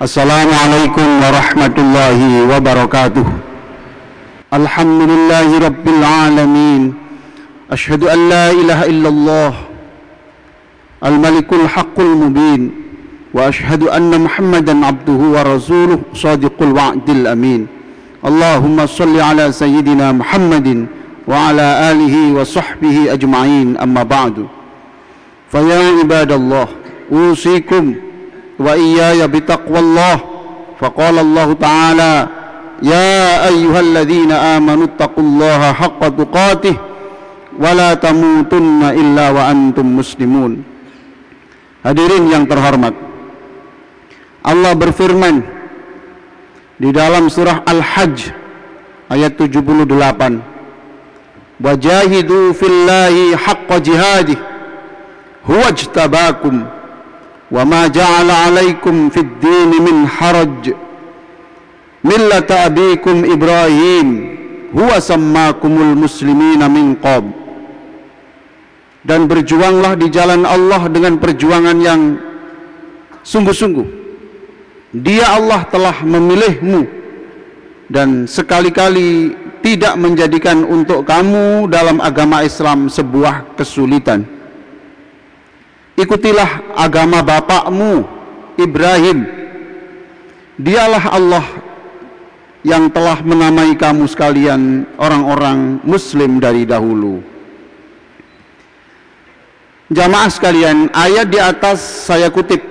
السلام عليكم ورحمة الله وبركاته. الحمد لله رب العالمين. أشهد أن لا إله إلا الله. الملك الحق المبين. وأشهد أن محمدا عبده ورسوله صادق الوعد الأمين. اللهم صل على سيدنا محمد وعلى آله وصحبه أجمعين. أما بعد فيا عباد الله أوصيكم وإياي بتقوى الله فقال الله تعالى يا أيها الذين آمنوا اتقوا الله حق تقاته ولا تموتن إلا وأنتم مسلمون Hadirin yang terhormat Allah berfirman di dalam surah Al-Hajj ayat 78 Wajahidu fillahi haqqa jihadih huwa ma ja'ala alaikum fid din min haraj millata abikum Ibrahim huwa sammakumul muslimina min qabl dan berjuanglah di jalan Allah dengan perjuangan yang sungguh-sungguh. Dia Allah telah memilihmu dan sekali-kali tidak menjadikan untuk kamu dalam agama Islam sebuah kesulitan. Ikutilah agama bapakmu Ibrahim. Dialah Allah yang telah menamai kamu sekalian orang-orang muslim dari dahulu. Jamaah sekalian, ayat di atas saya kutip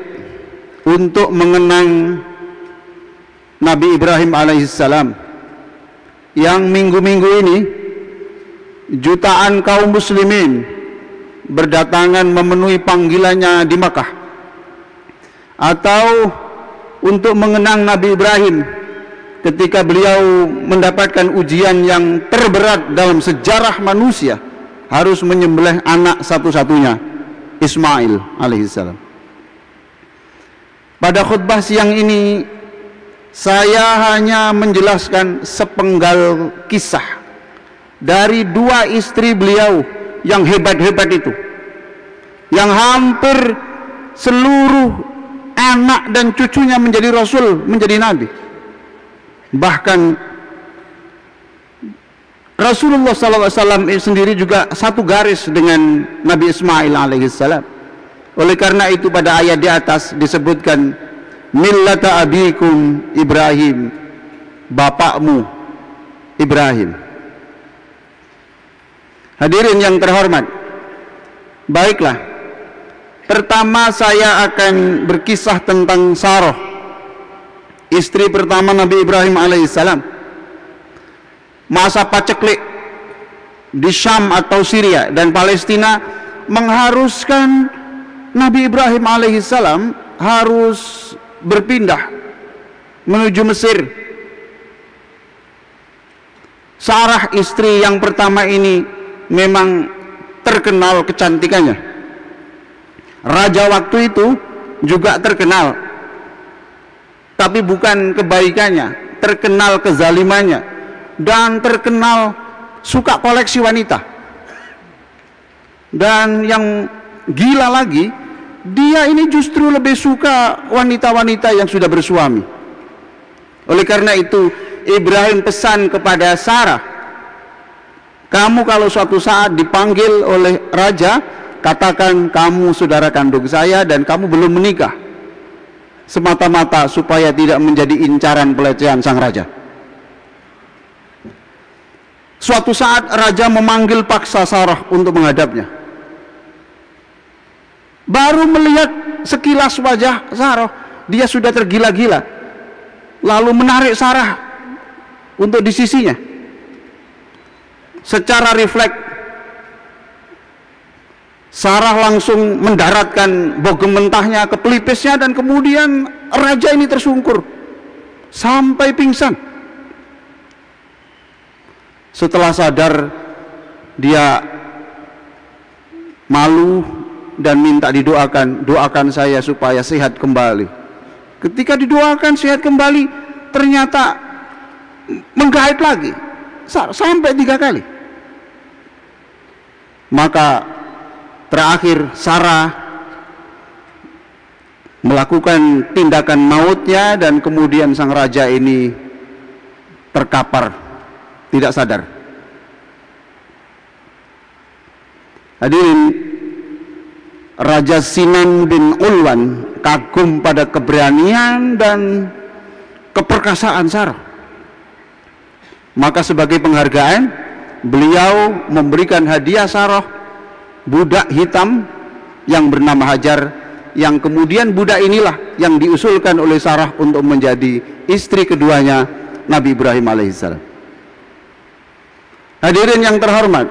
untuk mengenang Nabi Ibrahim alaihissalam yang minggu-minggu ini jutaan kaum muslimin berdatangan memenuhi panggilannya di Makkah atau untuk mengenang Nabi Ibrahim ketika beliau mendapatkan ujian yang terberat dalam sejarah manusia harus menyembelih anak satu-satunya Ismail alaihissalam. Pada khutbah siang ini saya hanya menjelaskan sepenggal kisah dari dua istri beliau yang hebat-hebat itu. Yang hampir seluruh anak dan cucunya menjadi rasul, menjadi nabi. Bahkan Rasulullah SAW sendiri juga satu garis dengan Nabi Ismail alaihissalam. Oleh karena itu pada ayat di atas disebutkan millata abikum Ibrahim, bapakmu Ibrahim. Hadirin yang terhormat, baiklah. Pertama saya akan berkisah tentang Sarah, istri pertama Nabi Ibrahim alaihissalam masa paceklik di Syam atau Syria dan Palestina mengharuskan Nabi Ibrahim alaihissalam harus berpindah menuju Mesir. Sarah istri yang pertama ini memang terkenal kecantikannya. Raja waktu itu juga terkenal. Tapi bukan kebaikannya, terkenal kezalimannya dan terkenal suka koleksi wanita. Dan yang gila lagi, dia ini justru lebih suka wanita-wanita yang sudah bersuami. Oleh karena itu, Ibrahim pesan kepada Sarah, kamu kalau suatu saat dipanggil oleh raja, katakan kamu saudara kandung saya dan kamu belum menikah. Semata-mata supaya tidak menjadi incaran pelecehan sang raja. Suatu saat raja memanggil paksa Sarah untuk menghadapnya. Baru melihat sekilas wajah Sarah, dia sudah tergila-gila. Lalu menarik Sarah untuk di sisinya. Secara refleks Sarah langsung mendaratkan bogem mentahnya ke pelipisnya dan kemudian raja ini tersungkur sampai pingsan. Setelah sadar dia malu dan minta didoakan, doakan saya supaya sehat kembali. Ketika didoakan sehat kembali, ternyata menggait lagi sampai tiga kali. Maka terakhir Sarah melakukan tindakan mautnya dan kemudian sang raja ini terkapar tidak sadar hadirin Raja Sinan bin Ulwan kagum pada keberanian dan keperkasaan Sarah. Maka sebagai penghargaan, beliau memberikan hadiah Sarah budak hitam yang bernama Hajar yang kemudian budak inilah yang diusulkan oleh Sarah untuk menjadi istri keduanya Nabi Ibrahim alaihissalam. Hadirin yang terhormat,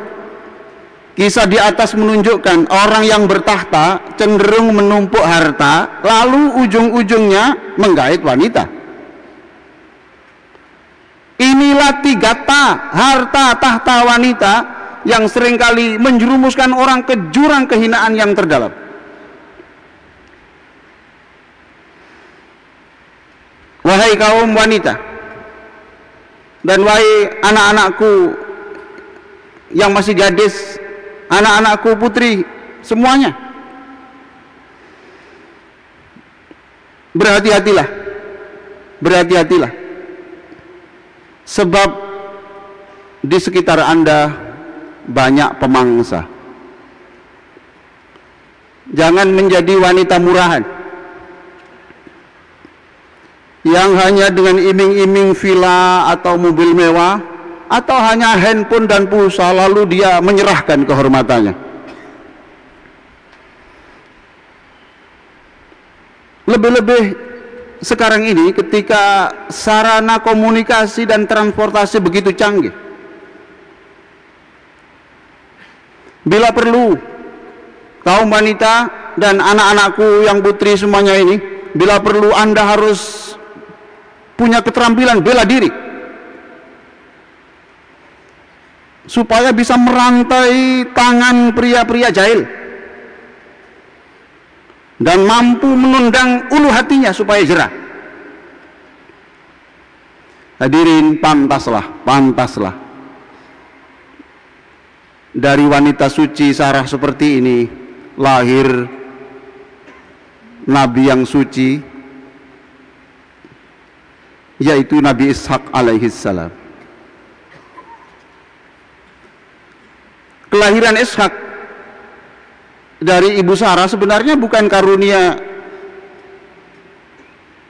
Kisah di atas menunjukkan orang yang bertahta cenderung menumpuk harta, lalu ujung-ujungnya menggait wanita. Inilah tiga ta, harta tahta wanita yang sering kali menjerumuskan orang ke jurang kehinaan yang terdalam. Wahai kaum wanita dan wahai anak-anakku yang masih gadis anak-anakku putri semuanya berhati-hatilah berhati-hatilah sebab di sekitar anda banyak pemangsa. Jangan menjadi wanita murahan. Yang hanya dengan iming-iming villa atau mobil mewah atau hanya handphone dan pulsa lalu dia menyerahkan kehormatannya. Lebih-lebih sekarang ini ketika sarana komunikasi dan transportasi begitu canggih bila perlu kaum wanita dan anak-anakku yang putri semuanya ini bila perlu anda harus punya keterampilan bela diri. Supaya bisa merantai tangan pria-pria jahil. Dan mampu menundang ulu hatinya supaya jerah. Hadirin pantaslah pantaslah dari wanita suci Sarah seperti ini lahir nabi yang suci yaitu Nabi Ishak alaihi salam. Kelahiran Ishak dari ibu Sarah sebenarnya bukan karunia.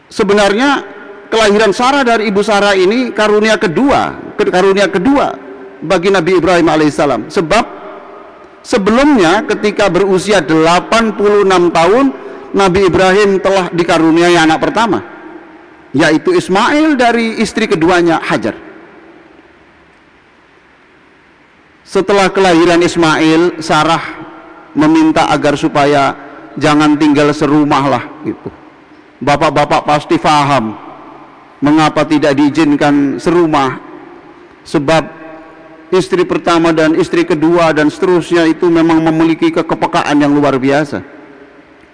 Sebenarnya kelahiran Sarah dari ibu Sarah ini karunia kedua karunia kedua bagi Nabi Ibrahim alaihissalam sebab sebelumnya ketika berusia 86 tahun Nabi Ibrahim telah dikaruniai anak pertama yaitu Ismail dari istri keduanya Hajar Setelah kelahiran Ismail, Sarah meminta agar supaya jangan tinggal serumah lah gitu. Bapak-bapak pasti faham mengapa tidak diizinkan serumah sebab istri pertama dan istri kedua dan seterusnya itu memang memiliki kekepekaan yang luar biasa.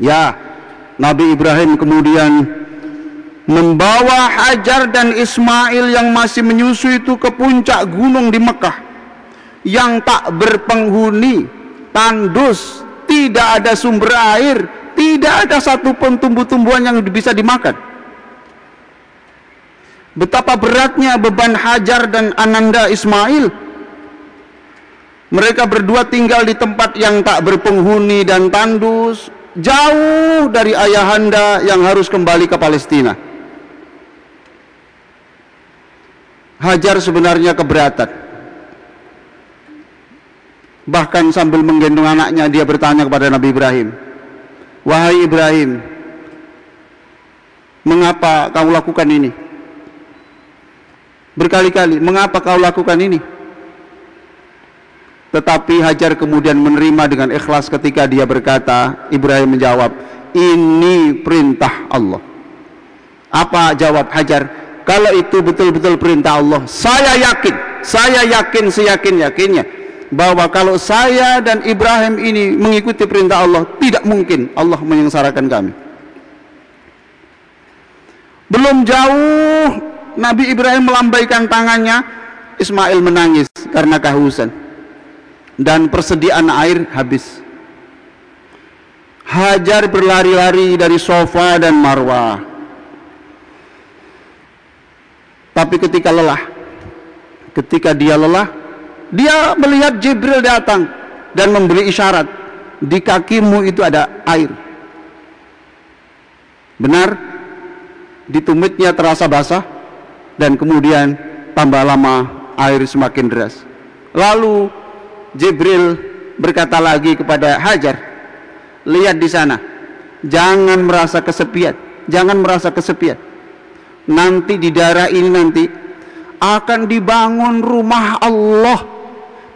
Ya, Nabi Ibrahim kemudian membawa Hajar dan Ismail yang masih menyusui itu ke puncak gunung di Mekah yang tak berpenghuni, tandus, tidak ada sumber air, tidak ada satupun tumbuh-tumbuhan yang bisa dimakan. Betapa beratnya beban Hajar dan Ananda Ismail. Mereka berdua tinggal di tempat yang tak berpenghuni dan tandus, jauh dari ayahanda yang harus kembali ke Palestina. Hajar sebenarnya keberatan Bahkan sambil menggendong anaknya dia bertanya kepada Nabi Ibrahim, "Wahai Ibrahim, mengapa kau lakukan ini?" Berkali-kali, "Mengapa kau lakukan ini?" Tetapi Hajar kemudian menerima dengan ikhlas ketika dia berkata, Ibrahim menjawab, "Ini perintah Allah." Apa jawab Hajar? Kalau itu betul-betul perintah Allah, saya yakin, saya yakin seyakin-yakinnya bahwa kalau saya dan Ibrahim ini mengikuti perintah Allah tidak mungkin Allah menyengsarakan kami belum jauh Nabi Ibrahim melambaikan tangannya Ismail menangis karena kehausan dan persediaan air habis Hajar berlari-lari dari sofa dan marwah. Tapi ketika lelah, ketika dia lelah, dia melihat Jibril datang dan memberi isyarat, di kakimu itu ada air. Benar, di tumitnya terasa basah dan kemudian tambah lama air semakin deras. Lalu Jibril berkata lagi kepada Hajar, lihat di sana, jangan merasa kesepian, jangan merasa kesepian. Nanti di daerah ini nanti akan dibangun rumah Allah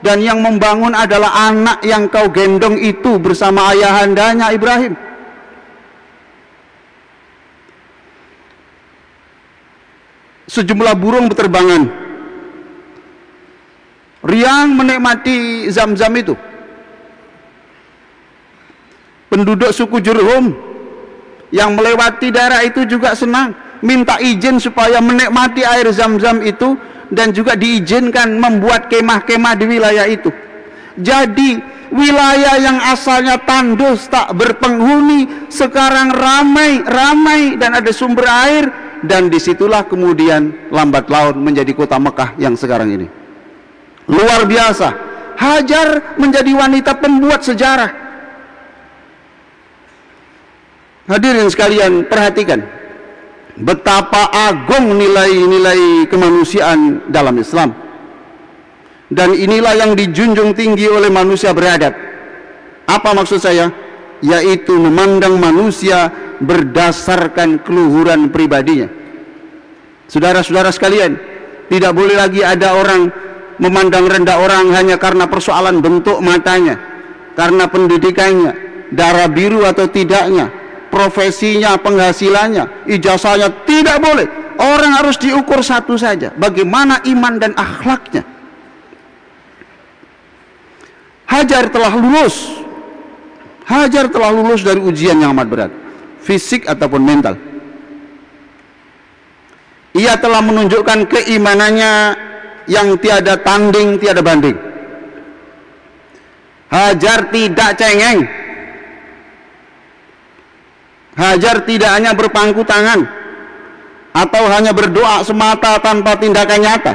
dan yang membangun adalah anak yang kau gendong itu bersama ayahandanya Ibrahim. Sejumlah burung berterbangan. Riang menikmati zam-zam itu. Penduduk suku Jurhum yang melewati daerah itu juga senang minta izin supaya menikmati air zam-zam itu dan juga diizinkan membuat kemah-kemah di wilayah itu. Jadi wilayah yang asalnya tandus tak berpenghuni sekarang ramai ramai dan ada sumber air dan di situlah kemudian lambat laun menjadi kota Mekah yang sekarang ini. Luar biasa. Hajar menjadi wanita pembuat sejarah. Hadirin sekalian, perhatikan. Betapa agung nilai-nilai kemanusiaan dalam Islam. Dan inilah yang dijunjung tinggi oleh manusia beradab apa maksud saya? Yaitu memandang manusia berdasarkan keluhuran pribadinya. Saudara-saudara sekalian tidak boleh lagi ada orang memandang rendah orang hanya karena persoalan bentuk matanya karena pendidikannya darah biru atau tidaknya profesinya, penghasilannya, ijazahnya tidak boleh. Orang harus diukur satu saja, bagaimana iman dan akhlaknya. Hajar telah lulus. Hajar telah lulus dari ujian yang amat berat, fisik ataupun mental. Ia telah menunjukkan keimanannya yang tiada tanding, tiada banding. Hajar tidak cengeng, Hajar tidak hanya berpangku tangan atau hanya berdoa semata tanpa tindakan nyata.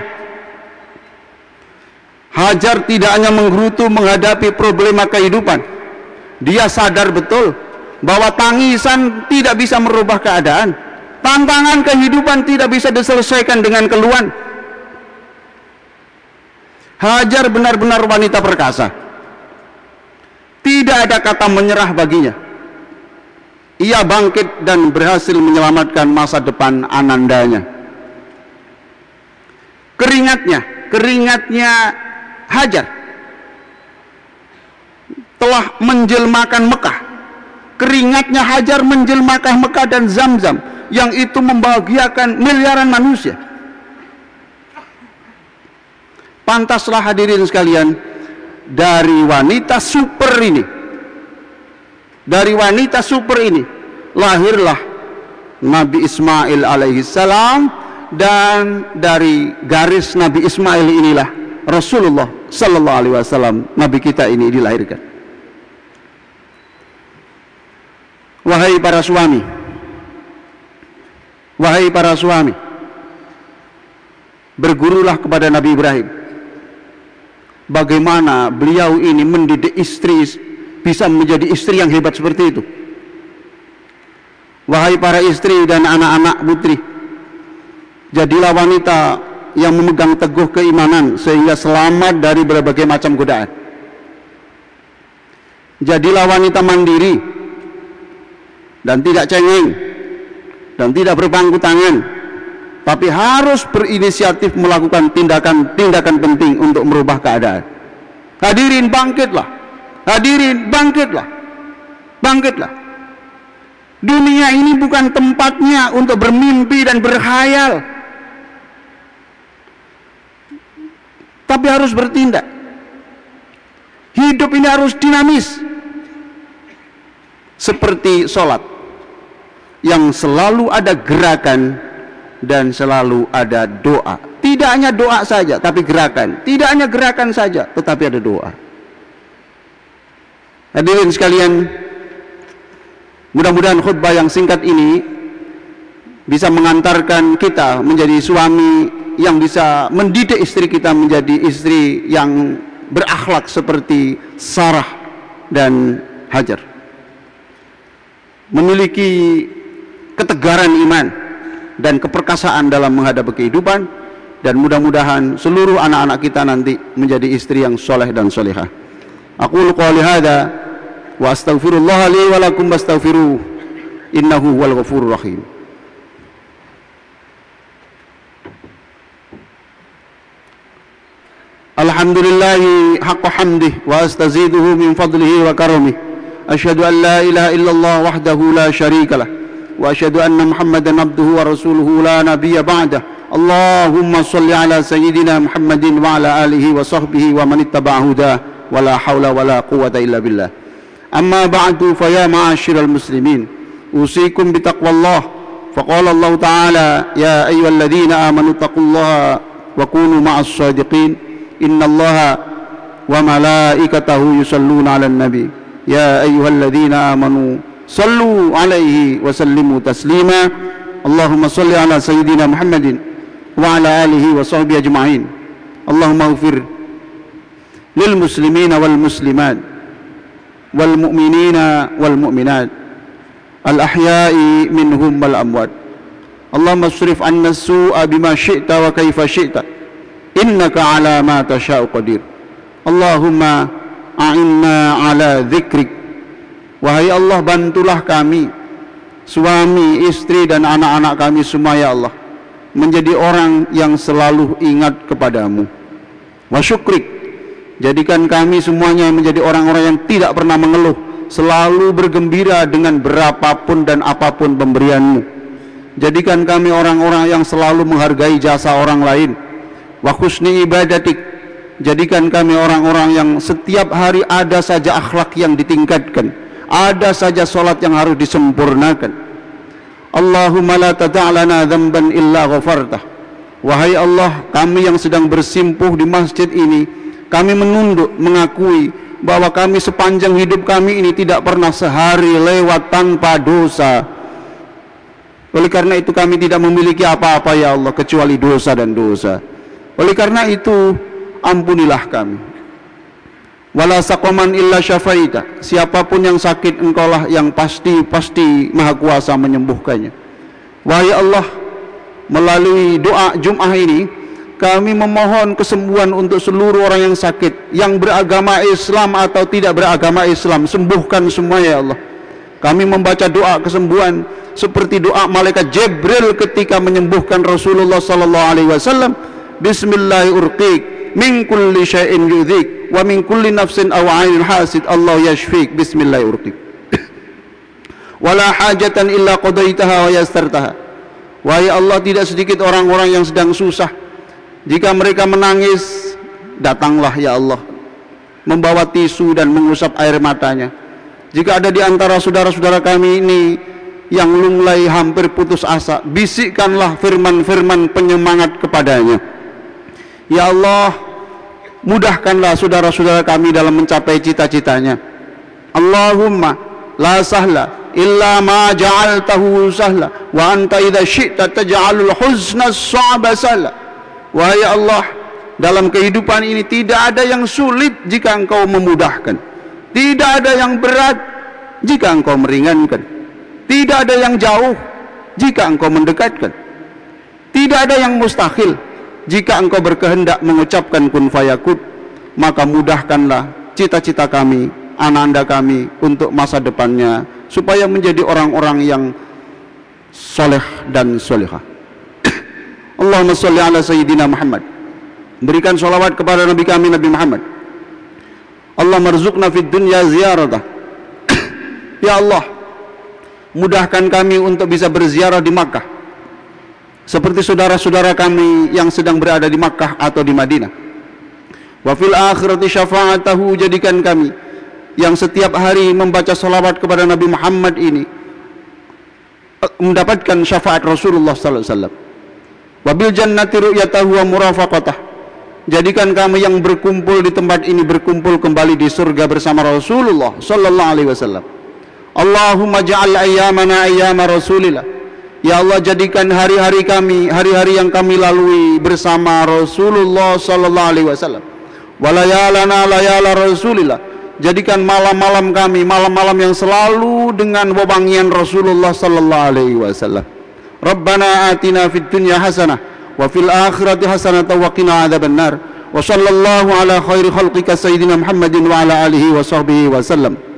Hajar tidak hanya menggerutu menghadapi problema kehidupan. Dia sadar betul bahwa tangisan tidak bisa merubah keadaan. Tantangan kehidupan tidak bisa diselesaikan dengan keluhan. Hajar benar-benar wanita perkasa. Tidak ada kata menyerah baginya ia bangkit dan berhasil menyelamatkan masa depan anandanya. Keringatnya, keringatnya Hajar telah menjelmakan Mekah. Keringatnya Hajar menjelmakan Mekah dan Zamzam yang itu membahagiakan miliaran manusia. Pantaslah hadirin sekalian dari wanita super ini dari wanita super ini lahirlah Nabi Ismail alaihi salam dan dari garis Nabi Ismail inilah Rasulullah sallallahu alaihi wasallam nabi kita ini dilahirkan. Wahai para suami, wahai para suami, bergurulah kepada Nabi Ibrahim. Bagaimana beliau ini mendidik istri bisa menjadi istri yang hebat seperti itu. Wahai para istri dan anak-anak putri, jadilah wanita yang memegang teguh keimanan sehingga selamat dari berbagai macam godaan. Jadilah wanita mandiri dan tidak cengeng dan tidak berpangku tangan, tapi harus berinisiatif melakukan tindakan-tindakan penting untuk merubah keadaan. Hadirin bangkitlah Hadirin, bangkitlah. Bangkitlah. Dunia ini bukan tempatnya untuk bermimpi dan berkhayal. Tapi harus bertindak. Hidup ini harus dinamis. Seperti sholat. Yang selalu ada gerakan dan selalu ada doa. Tidak hanya doa saja, tapi gerakan. Tidak hanya gerakan saja, tetapi ada doa. Hadirin sekalian, Mudah-mudahan khutbah yang singkat ini bisa mengantarkan kita menjadi suami yang bisa mendidik istri kita menjadi istri yang berakhlak seperti Sarah dan Hajar. Memiliki ketegaran iman dan keperkasaan dalam menghadapi kehidupan dan mudah-mudahan seluruh anak-anak kita nanti menjadi istri yang soleh dan solehah. Aku qouli hadza wa astaghfirullah li wa lakum innahu huwal ghafurur rahim. Alhamdulillahi haqqa hamdih wa astaziduhu min fadlihi wa karamih Ashhadu an la ilaha illallah wahdahu la sharika lah وأشهد أن محمدا عبده ورسوله لا نبي بعده. اللهم صل على سيدنا محمد وعلى آله وصحبه ومن اتبع هداه ولا حول ولا قوة إلا بالله. أما بعد فيا معاشر المسلمين أوصيكم بتقوى الله. فقال الله تعالى يا أيها الذين آمنوا اتقوا الله وكونوا مع الصادقين. إن الله وملائكته يصلون على النبي. يا أيها الذين آمنوا sallu alaihi wa sallimu taslima Allahumma salli ala sayyidina Muhammadin wa ala alihi wa sahbihi ajma'in Allahumma ufir lil muslimina wal muslimat wal mu'minina wal mu'minat al ahya'i minhum wal amwat Allahumma surif anna su'a bima syi'ta wa kaifa syi'ta innaka ala ma tasha'u qadir Allahumma a'inna ala dhikrik Wahai Allah bantulah kami Suami, istri dan anak-anak kami semua ya Allah Menjadi orang yang selalu ingat kepadamu. Wa syukrik Jadikan kami semuanya menjadi orang-orang yang tidak pernah mengeluh Selalu bergembira dengan berapapun dan apa pun pemberianmu. Jadikan kami orang-orang yang selalu menghargai jasa orang lain. Wa khusni ibadatik Jadikan kami orang-orang yang setiap hari ada saja akhlak yang ditingkatkan Ada saja solat yang harus disempurnakan. Allahumma la tada'lana dhamban illa ghafartah Wahai Allah kami yang sedang bersimpuh di masjid ini kami menunduk mengakui bahwa kami sepanjang hidup kami ini tidak pernah sehari lewat tanpa dosa. Oleh karena itu kami tidak memiliki apa-apa ya Allah kecuali dosa dan dosa. Oleh karena itu ampunilah kami wala saqaman illa syafaita siapa pun yang sakit engkaulah yang pasti pasti maha kuasa menyembuhkannya. Wahai Allah melalui doa Jum'ah ini kami memohon kesembuhan untuk seluruh orang yang sakit yang beragama Islam atau tidak beragama Islam. Sembuhkan semua ya Allah. Kami membaca doa kesembuhan seperti doa malaikat Jibril ketika menyembuhkan Rasulullah sallallahu alaihi wasallam. Bismillahirrahmanirrahim min kulli syai'in yudhik wa min kulli nafsin aw 'ainin hasid Allah yashfik bismillahirrahmanirrahim wala hajatan illa qadaitaha wa yassartaha wahai Allah tidak sedikit orang-orang yang sedang susah jika mereka menangis, datanglah ya Allah membawa tisu dan mengusap air matanya. Jika ada di antara saudara-saudara kami ini yang lunglai hampir putus asa, bisikkanlah firman-firman penyemangat kepadanya. Ya Allah, mudahkanlah saudara-saudara kami dalam mencapai cita-citanya. Allahumma la sahla illa ma ja'altahu sahla wa anta idza syi'ta taj'alul huzna as-sa'ba sahla. Wahai Allah, dalam kehidupan ini tidak ada yang sulit jika engkau memudahkan. Tidak ada yang berat jika engkau meringankan. Tidak ada yang jauh jika engkau mendekatkan. Tidak ada yang mustahil jika engkau berkehendak mengucapkan kun fayakun. Maka mudahkanlah cita-cita kami, ananda kami untuk masa depannya supaya menjadi orang-orang yang soleh dan solehah. Allahumma salli ala Sayyidina Muhammad berikan salawat kepada Nabi kami Nabi Muhammad Allah marzuqna fid dunya ziyaratah Ya Allah mudahkan kami untuk bisa berziarah di Makkah seperti saudara-saudara kami yang sedang berada di Makkah atau di Madinah. Wa fil akhirati syafa'atahu jadikan kami yang setiap hari membaca salawat kepada Nabi Muhammad ini mendapatkan syafaat Rasulullah sallallahu alaihi wasallam. Wabil jannati ru'yatahu wa murafaqatah jadikan kami yang berkumpul di tempat ini berkumpul kembali di surga bersama Rasulullah sallallahu alaihi wasallam. Allahumma ja'al ayyamana ayyama rasulillah Ya Allah jadikan hari-hari kami hari-hari yang kami lalui bersama Rasulullah sallallahu alaihi wasallam. Walayalana layala rasulillah. Jadikan malam-malam kami malam-malam yang selalu dengan wewangian Rasulullah sallallahu alaihi wasallam. Rabbana atina fid dunya hasanah wa fil akhirati hasanah wa qina adzabannar. Wa sallallahu ala khairi khalqika sayyidina Muhammadin wa ala alihi wa sahbihi wa sallam